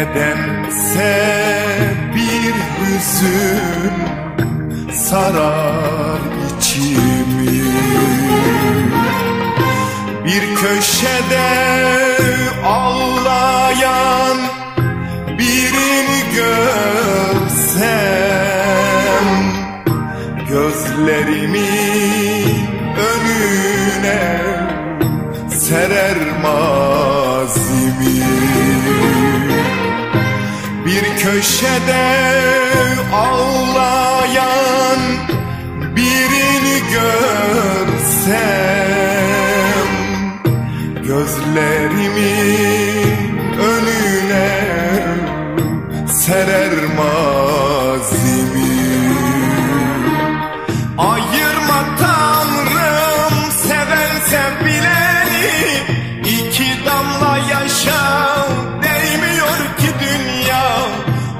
Nedense bir hüzün sarar içimi. Bir köşede ağlayan birini görsem Gözlerimi önüne serer köşede ağlayan birini görsem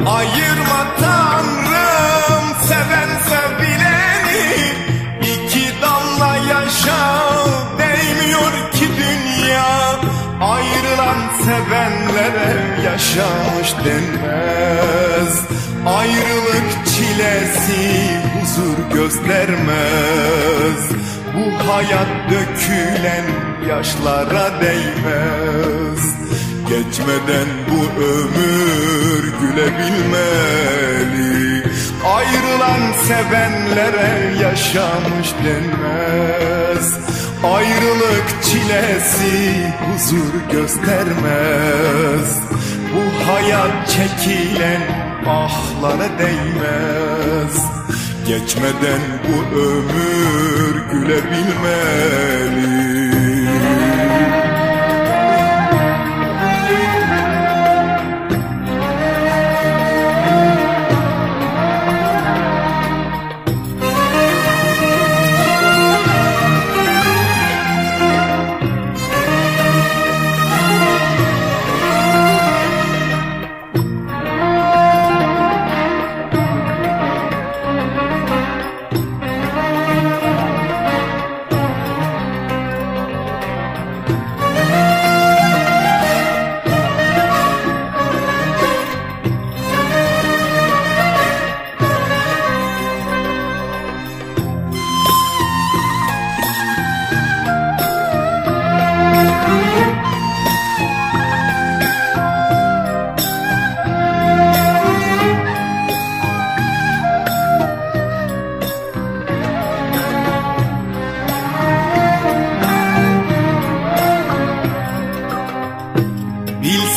Ayırma Tanrım seven sevileni iki damla yaşa değmiyor ki dünya. Ayrılan sevenlere yaşamış denmez. Ayrılık çilesi huzur göstermez. Bu hayat dökülen yaşlara değmez Geçmeden bu ömür gülebilmeli. Ayrılan sevenlere yaşamış denmez. Ayrılık çilesi huzur göstermez. Bu hayat çekilen ahlara değmez. Geçmeden bu ömür gülebilmeli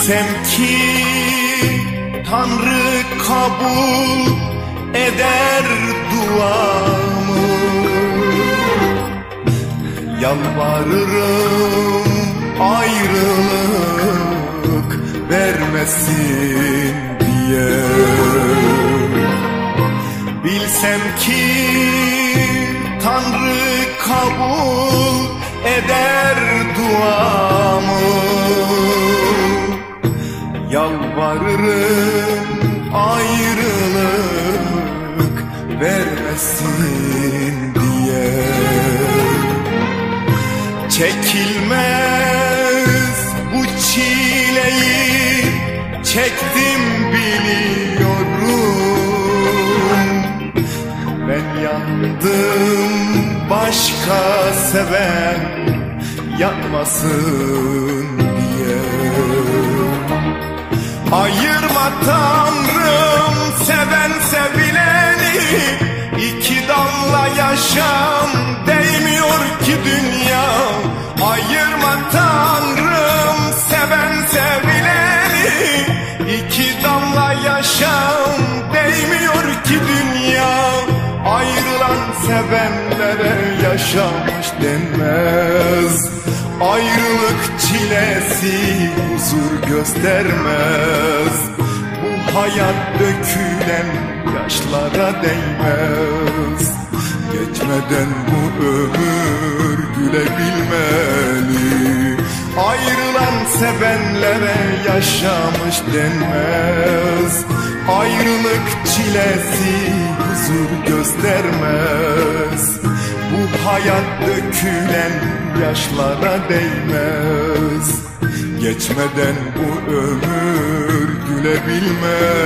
Bilsem ki Tanrı kabul eder duamı. Yalvarırım ayrılık vermesin diye. Bilsem ki Tanrı kabul eder duamı Yalvarırım ayrılık vermesin diye. Çekilmez bu çileyi çektim biliyorum. Ben yandım başka seven yanmasın Ayırma Tanrım seven sevileni iki damla yaşam değmiyor ki dünya Ayırma Tanrım seven sevileni iki damla yaşam değmiyor ki dünya Ayrılan sevenlere yaşamış denmez Ayrılık çilesi huzur göstermez. Bu hayat dökülen yaşlara değmez. Geçmeden bu ömür gülebilmeli. Ayrılan sevenlere yaşamış denmez. Ayrılık çilesi huzur göstermez. Bu hayat dökülen yaşlara değmez. Geçmeden bu ömür gülebilmeli